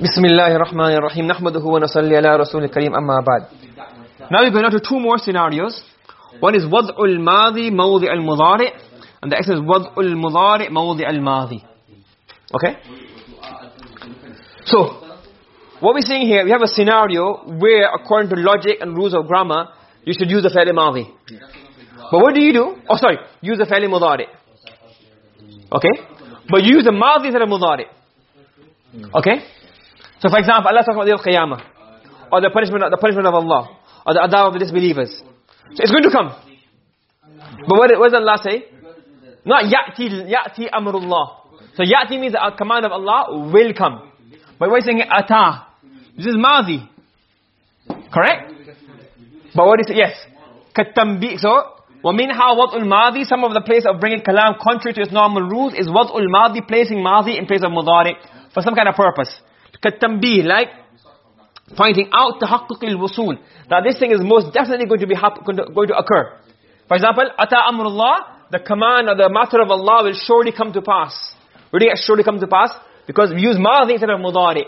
بسم الله الرحمن الرحيم نحمده ونصلي على رسول الكريم أما بعد Now we're going to two more scenarios. One is وضع الماضي موضع المضارع and the next is وضع المضارع موضع الماضي. Okay? So, what we're saying here, we have a scenario where according to logic and rules of grammar, you should use the فعل ماضي. But what do you do? Oh sorry, use the فعل مضارع. Okay? But you use the ماضي instead of مضارع. Okay? So for example, Allah talks about the qiyamah or the punishment the punishment of Allah or the adab of the disbelievers. So it's going to come. But what, what does Allah say? Not ya'ti ya'ti amrullah. So ya'ti means the command of Allah will come. But we're saying ata. This is madhi. Correct? But what is it? Yes. Katambi. So وَمِنْهَا وَضْءُ الْمَاضِي Some of the place of bringing kalam contrary to its normal rules is وَضْءُ الْمَاضِي placing madhi in place of mudari for some kind of purpose. كالتنبيه like pointing out تحقق الوصول that this thing is most definitely going to be going to, going to occur. For example, أتى أمر الله the command or the matter of Allah will surely come to pass. Really surely come to pass because we use madhi instead of mudari.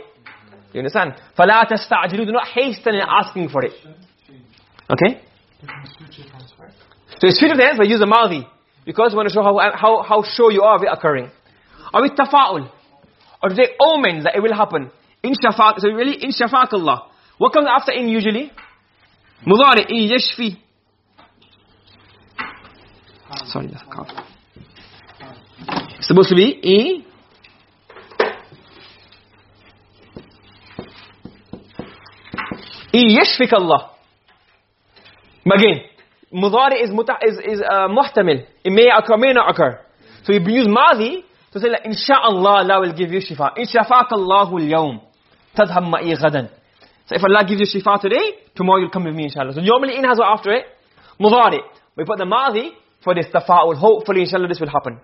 You understand? فَلَا تَسْتَعْجِلُوا Do not hasten in asking for it. Okay? So it's future tense but use the madhi because we want to show how, how, how sure you are of it occurring. Or with tafa'ul. Or to say omens that it will happen. In shafaq, so really in shafaq Allah. What comes after in usually? Mudari, in yashfi. Sorry, that's a cough. It's supposed to be in in yashfik Allah. Again, mudari is, muta, is, is uh, muhtamil. It may occur, may not occur. So you use madhi to say like inshallah Allah will give you shifa. In shafaq Allahu al-yawm tadhhab ma'i ghadan. So if Allah gives you shifa today tomorrow you'll come with me inshallah so normally, in has after it mudari we put the madi for this tafa'ul hopefully inshallah this will happen.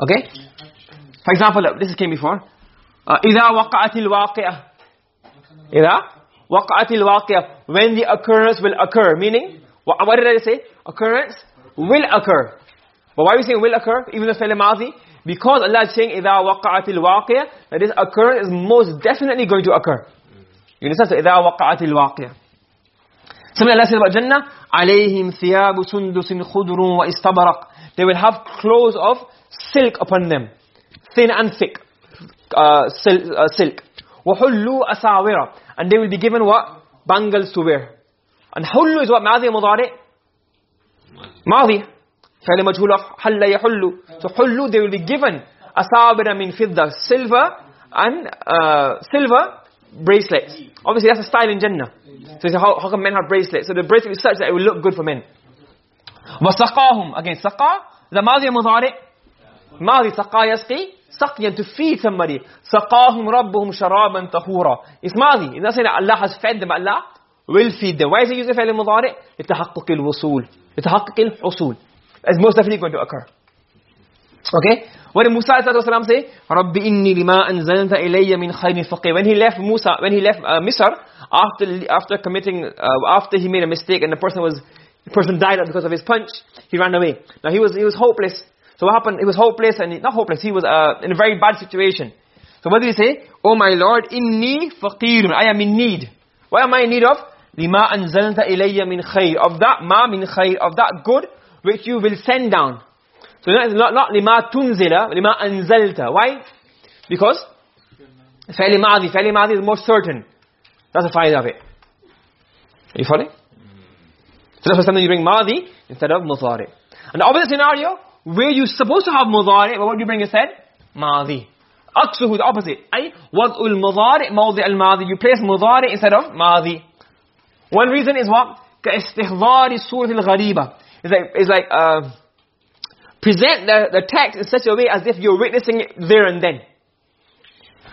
Okay? For example this came before. Uh, idha waqa'at al-waqi'ah idha waqa'at al-waqi'ah when the occurrence will occur meaning what did i say? Occurrence will occur. But why are we saying will occur? Even the fi'l madhi? Because Allah is saying, إِذَا وَقَعَتِ الْوَاقِعَةِ That this occurrence is most definitely going to occur. You understand? So, إِذَا وَقَعَتِ الْوَاقِعَةِ Similarly, Allah says about Jannah, عَلَيْهِمْ ثِيَابُ سُنْدُسٍ خُضْرٌ وَإِسْتَبَرَقٍ They will have clothes of silk upon them. Thin and thick. Uh, sil uh, silk. وَحُلُّوا أَسَاوِرَ And they will be given what? Bangles to wear. And hullu is what? ماضي مضارع? ماضي. فعل مجهول of حل يحل. So hullu, they will be given أساوِرَ min fidda. Silver and uh, silver bracelets. Obviously that's a style in Jannah. So how, how come men have bracelets? So the bracelet is such that it will look good for men. وَسَقَاهُمْ Again, saqa, the ماضي مضارع. ماضي سقى يسقي سقيا to feed somebody سقاهم ربهم شرابا طهورا it's ماضي it's not saying that Allah has fed them Allah will feed them why is he using فعل المضارع لتحقق الوصول لتحقق الحصول it's most definitely going to occur okay what did Musa والسلام say رب إني لما أنزلت إلي من خير فقير when he left Musa when he left uh, Misr after after committing uh, after he made a mistake and the person was the person died because of his punch he ran away now he was he was hopeless so what happened? He was hopeless and he, not hopeless. He was uh, in a very bad situation. So what did he say? Oh my Lord, inni faqirun. I am in need. What am I in need of? Lima anzalta ilayya min khayr. Of that ma min khayr. Of that good which you will send down. So not, not, not lima tunzila, lima anzalta. Why? Because fa'li ma'adi. Fa'li ma'adi is more certain. That's the faida of it. Are you following? So that's why sometimes you bring ma'adi instead of mudari. And the opposite scenario, where you're supposed to have mudari, but what do you bring instead? Madi. Aksuhu, the opposite. Ay, wad'ul mudari, mawdi al-madi. You place mudari instead of madi. One reason is what? كَإِسْتِحْضَارِ سُورَةِ الْغَرِيبَةِ it's like, it's like uh, present the, the text in such a way as if you're witnessing it there and then.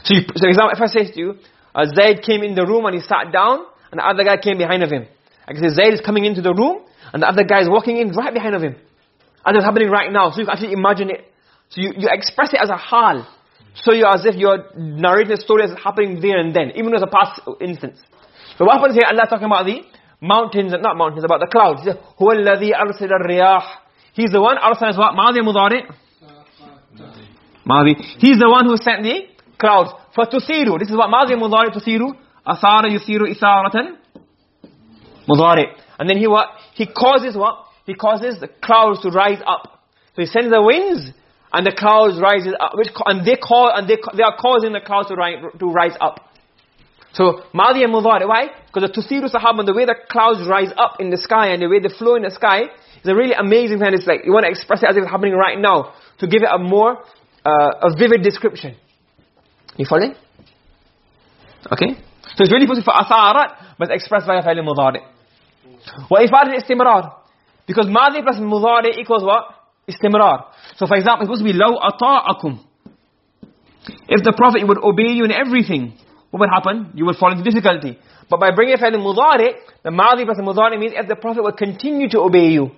So, you, so example, if I say to you, uh, Zaid came in the room and he sat down, and the other guy came behind of him. I can say Zaid is coming into the room, and the other guy is walking in right behind of him. And it's happening right now. So you can actually imagine it. So you, you express it as a hal. So you as if you're narrating the story as happening there and then. Even as a past instance. So what happens here? Allah talking about the mountains not mountains about the clouds. Huwa alladhi arsala ar-riyah he's the one arsala is what? Madhi mudari? Madhi he's the one who sent the clouds. Fatusiru. This is what? Madhi mudari tusiru? Asara yusiru isaratan? Mudari. And then he what? He causes what? He causes the clouds to rise up. So he sends the winds and the clouds rises up which and they call and they they are causing the clouds to rise to rise up so madhi and mudari why? Because the tusiru sahaba the way the clouds rise up in the sky and the way they flow in the sky is a really amazing thing. It's like you want to express it as if it's happening right now to give it a more uh, a vivid description. You following? Okay. So it's really possible for atharat but expressed by a fa'il mudari wa ifad al-istimrar because madhi plus mudari equals what? Istimrar. So for example it's supposed to be law ata'akum. If the prophet would obey you in everything what would happen you would fall into difficulty but by bringing fa'il mudari the madhi plus mudari means if the prophet would continue to obey you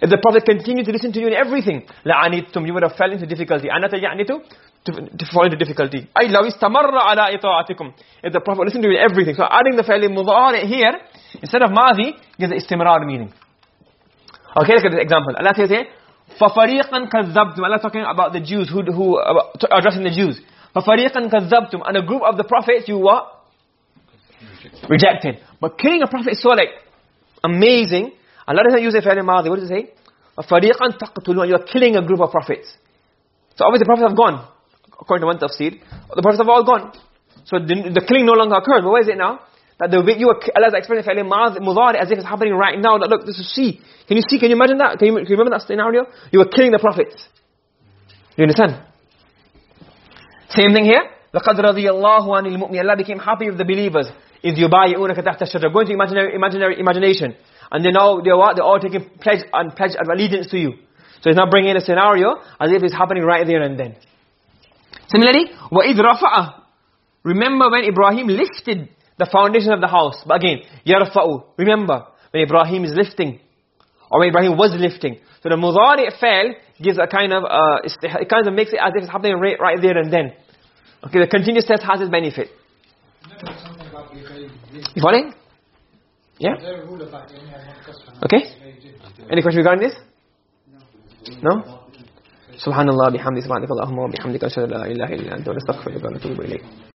if the prophet continued to listen to you in everything la'anittum you would have fell into difficulty anata ya'nitu to, to fall into difficulty ay law istamarra ala ita'atikum if the prophet listened to you in everything so adding the fa'il mudari here instead of madhi gives the istimrar meaning okay look at this example allah says here فَفَرِيقًا كَذَّبْتُمْ Allah talking about the Jews who, who uh, addressing the Jews فَفَرِيقًا كَذَّبْتُمْ and a group of the prophets you what? rejected but killing a prophet is so like amazing Allah doesn't use a fi'l madhi. What does it say? فَرِيقًا تَقْتُلُونَ You are killing a group of prophets. So obviously the prophets have gone. According to one tafsir. The prophets have all gone. So the, the killing no longer occurs. But where is it now? That the way you are, Allah's explaining fi'l mudari as if it's happening right now. That look, this is see. Can you see? Can you imagine that? Can you, can you remember that scenario? You were killing the prophets. You understand? Same thing here. لَقَدْ رَضِيَ اللَّهُ عَنِ الْمُؤْمِنِ Allah became happy with the believers. إِذْ يُبَايِعُونَكَ تَحْتَ الشَّجَرِ Going to imaginary, imaginary imagination and they know they're what they're all taking pledge and pledge of allegiance to you so he's not bringing in a scenario as if it's happening right there and then similarly wa id rafa'a remember when ibrahim lifted the foundation of the house but again yarfa'u remember when ibrahim is lifting or when ibrahim was lifting so the mudari fa'il gives a kind of uh, it kind of makes it as if it's happening right, right there and then okay the continuous test has its benefit you following yeah? Okay? Any question regarding this? No? سبحان الله بحمده سبحانك اللهم وبحمدك اشهد ان لا اله الا انت نستغفرك ونتوب اليك